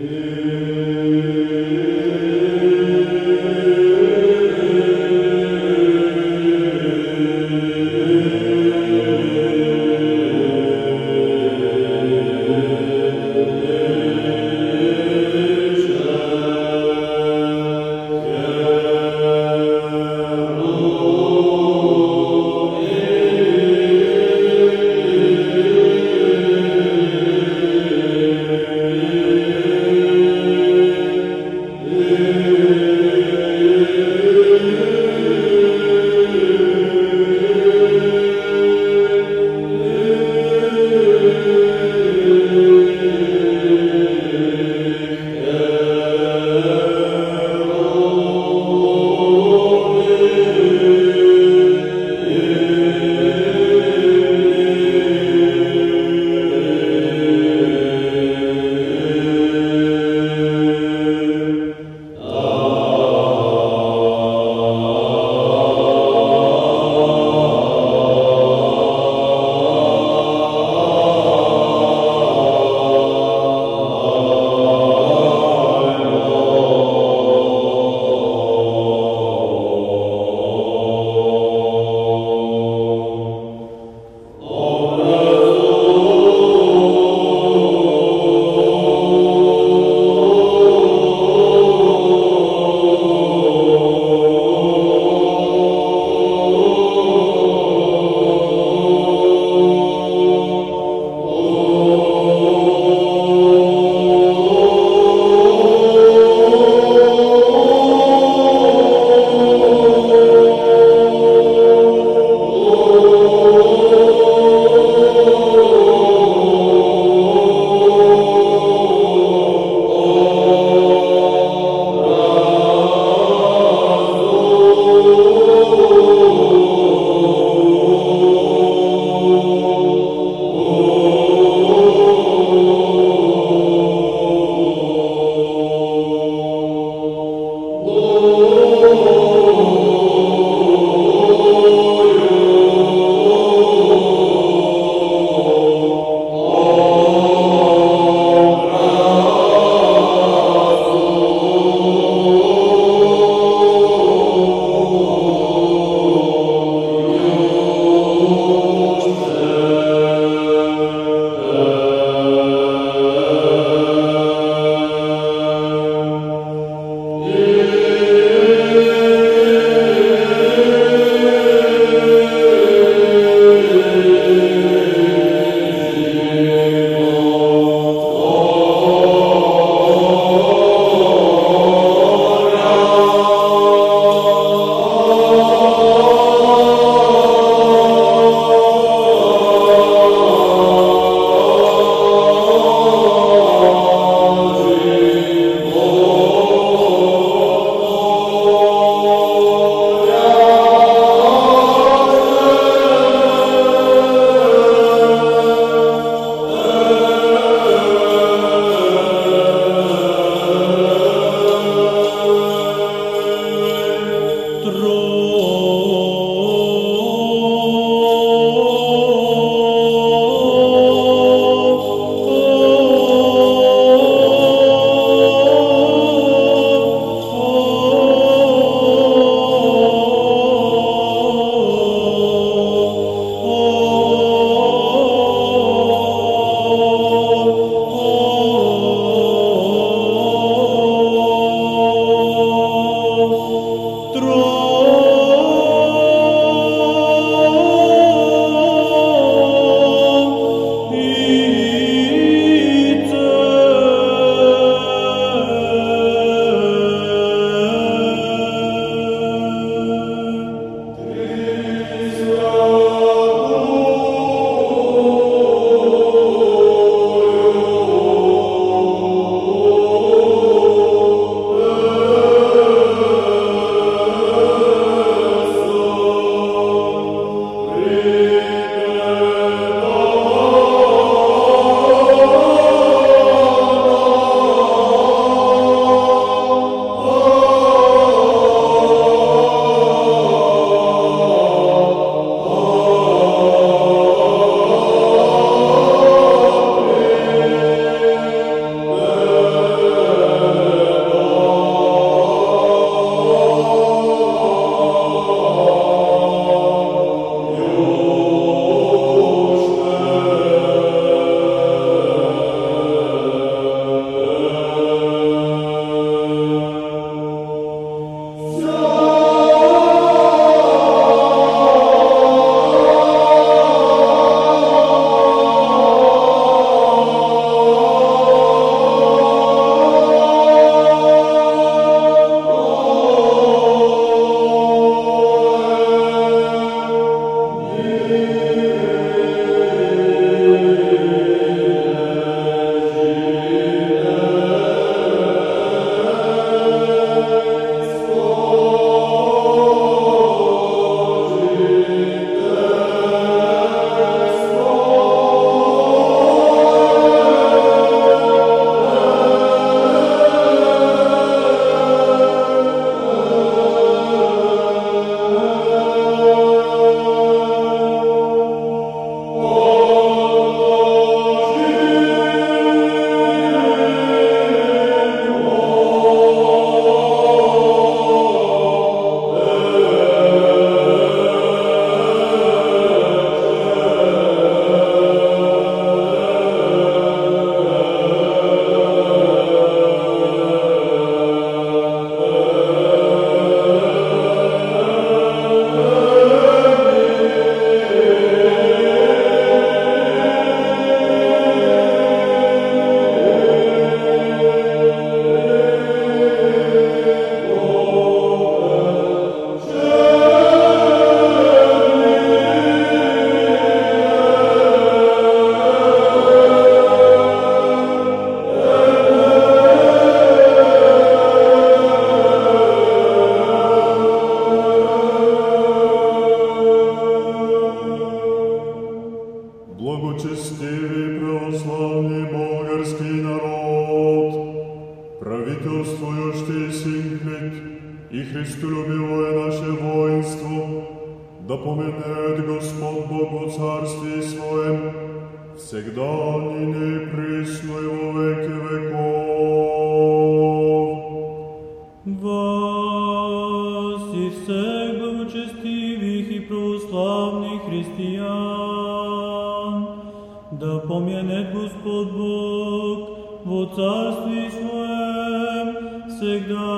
Amen. Благочестивый православный болгарский народ, правительствующий Синклит и христолюбивое наше воинство, да поминает Господь Богу Царстве Своем, всегда ныне и присно Его Бог во Царстве Своем, всегда ныне